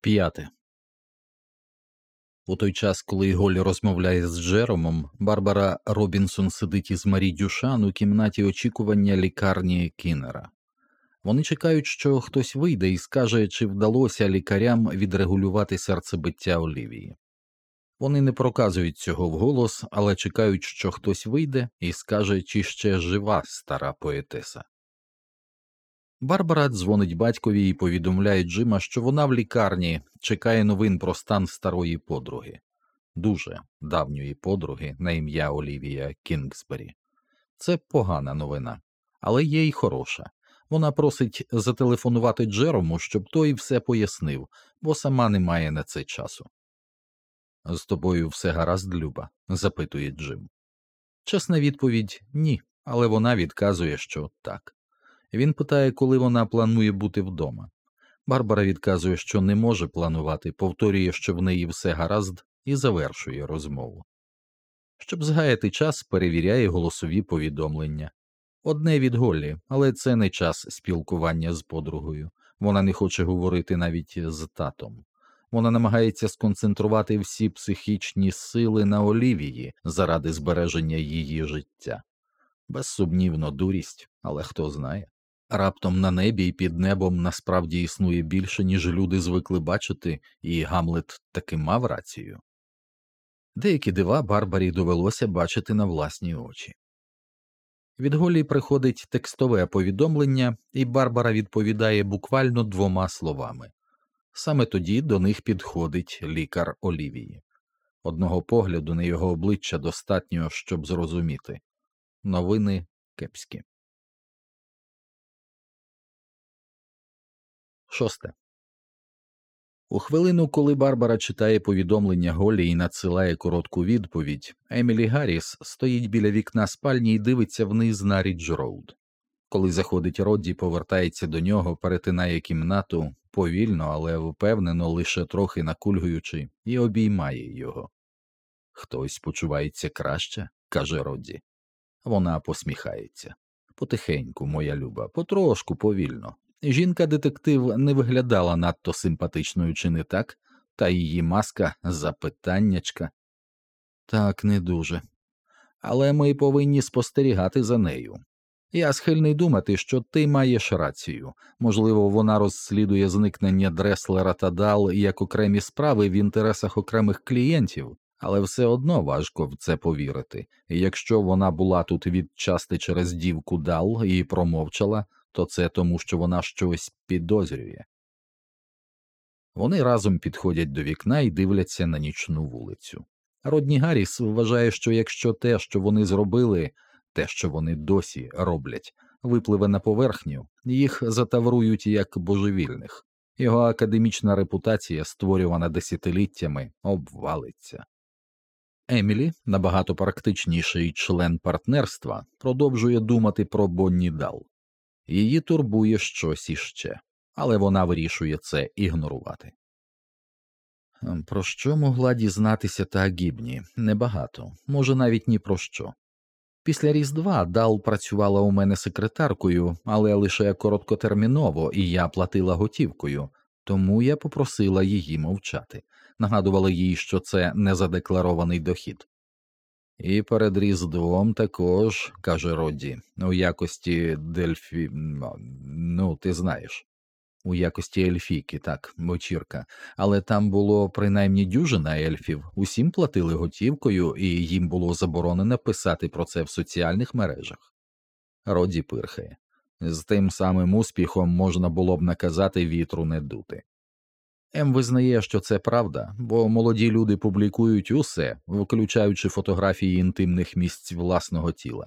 П'яте. У той час, коли Голі розмовляє з Джеромом, Барбара Робінсон сидить із Марі Дюшан у кімнаті очікування лікарні Кіннера. Вони чекають, що хтось вийде і скаже, чи вдалося лікарям відрегулювати серцебиття Олівії. Вони не проказують цього вголос, але чекають, що хтось вийде і скаже, чи ще жива стара поетеса. Барбара дзвонить батькові і повідомляє Джима, що вона в лікарні чекає новин про стан старої подруги, дуже давньої подруги на ім'я Олівія Кінгсбері. Це погана новина, але є й хороша. Вона просить зателефонувати Джерому, щоб той все пояснив, бо сама не має на це часу. З тобою все гаразд, Люба? запитує Джим. Чесна відповідь ні, але вона відказує, що так. Він питає, коли вона планує бути вдома. Барбара відказує, що не може планувати, повторює, що в неї все гаразд, і завершує розмову. Щоб згаяти час, перевіряє голосові повідомлення. Одне від Голлі, але це не час спілкування з подругою. Вона не хоче говорити навіть з татом. Вона намагається сконцентрувати всі психічні сили на Олівії заради збереження її життя. Безсумнівно, дурість, але хто знає. Раптом на небі і під небом насправді існує більше, ніж люди звикли бачити, і Гамлет таки мав рацію. Деякі дива Барбарі довелося бачити на власні очі. Від Голі приходить текстове повідомлення, і Барбара відповідає буквально двома словами. Саме тоді до них підходить лікар Олівії. Одного погляду на його обличчя достатньо, щоб зрозуміти новини кепські. Шосте. У хвилину, коли Барбара читає повідомлення Голі і надсилає коротку відповідь, Емілі Гарріс стоїть біля вікна спальні і дивиться вниз на Рідж Роуд. Коли заходить Родді, повертається до нього, перетинає кімнату повільно, але впевнено, лише трохи накульгуючи, і обіймає його. Хтось почувається краще, каже Родді. Вона посміхається. Потихеньку, моя люба, потрошку повільно. Жінка детектив не виглядала надто симпатичною, чи не так, та її маска запитаннячка. Так, не дуже. Але ми повинні спостерігати за нею. Я схильний думати, що ти маєш рацію. Можливо, вона розслідує зникнення Дреслера та Дал як окремі справи в інтересах окремих клієнтів, але все одно важко в це повірити. І якщо вона була тут відчасти через дівку Дал і промовчала, то це тому, що вона щось підозрює. Вони разом підходять до вікна і дивляться на нічну вулицю. Родні Гарріс вважає, що якщо те, що вони зробили, те, що вони досі роблять, випливе на поверхню, їх затаврують як божевільних, його академічна репутація, створювана десятиліттями, обвалиться. Емілі, набагато практичніший член партнерства, продовжує думати про Бонні Дал. Її турбує щось іще, але вона вирішує це ігнорувати. Ем, про що могла дізнатися та гібні? Небагато, може, навіть ні про що. Після Різдва Дал працювала у мене секретаркою, але лише короткотерміново, і я платила готівкою, тому я попросила її мовчати, нагадувала їй, що це незадекларований дохід. І перед Різдвом також, каже Родді, у якості дельфі. ну, ти знаєш, у якості ельфійки, так, вечірка, але там було принаймні дюжина ельфів, усім платили готівкою, і їм було заборонено писати про це в соціальних мережах. Роді пирхає. З тим самим успіхом можна було б наказати вітру не дути. М визнає, що це правда, бо молоді люди публікують усе, включаючи фотографії інтимних місць власного тіла,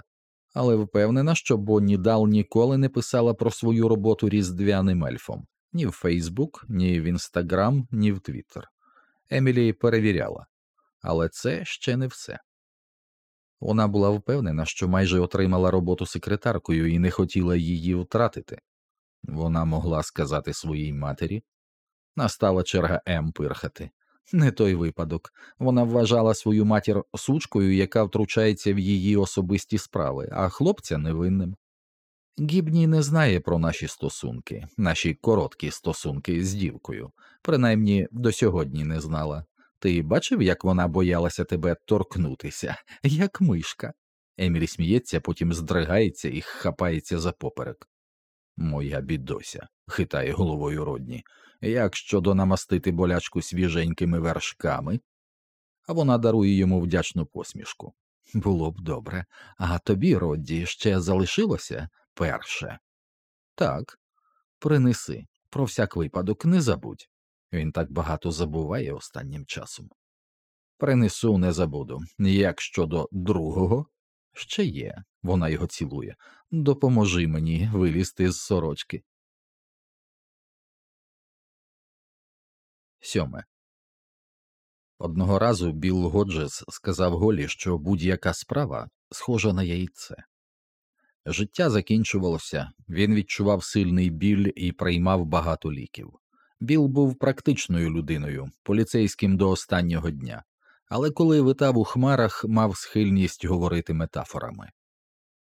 але впевнена, що Бонні Дал ніколи не писала про свою роботу різдвяним ельфом ні в Фейсбук, ні в Інстаграм, ні в Твіттер. Емілі перевіряла, але це ще не все. Вона була впевнена, що майже отримала роботу секретаркою і не хотіла її втратити. Вона могла сказати своїй матері, Настала черга М пирхати. Не той випадок. Вона вважала свою матір сучкою, яка втручається в її особисті справи, а хлопця невинним. Гібні не знає про наші стосунки, наші короткі стосунки з дівкою, принаймні до сьогодні не знала. Ти бачив, як вона боялася тебе торкнутися, як мишка. Емілі сміється, потім здригається і хапається за поперек. Моя бідося, хитає головою Родні. Як щодо намастити болячку свіженькими вершками? А вона дарує йому вдячну посмішку. Було б добре, а тобі, Родді, ще залишилося перше. Так, принеси, про всяк випадок не забудь. Він так багато забуває останнім часом. Принесу, не забуду. Як щодо другого, ще є, вона його цілує. Допоможи мені вилізти з сорочки. Сьоме. Одного разу Білл Годжес сказав Голі, що будь-яка справа схожа на яйце. Життя закінчувалося, він відчував сильний біль і приймав багато ліків. Біл був практичною людиною, поліцейським до останнього дня, але коли витав у хмарах, мав схильність говорити метафорами.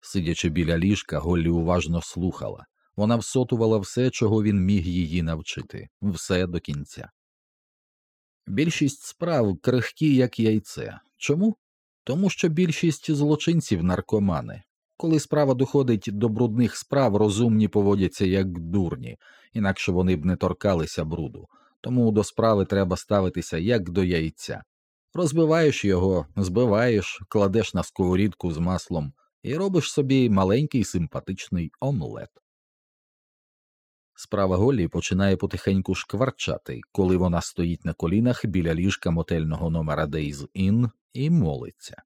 Сидячи біля ліжка, Голлі уважно слухала вона всотувала все, чого він міг її навчити, все до кінця. Більшість справ крихкі, як яйце. Чому? Тому що більшість злочинців наркомани. Коли справа доходить до брудних справ, розумні поводяться як дурні, інакше вони б не торкалися бруду, тому до справи треба ставитися як до яйця. Розбиваєш його, збиваєш, кладеш на сковорідку з маслом і робиш собі маленький симпатичний омлет. Справа Голлі починає потихеньку шкварчати, коли вона стоїть на колінах біля ліжка мотельного номера Days Inn і молиться.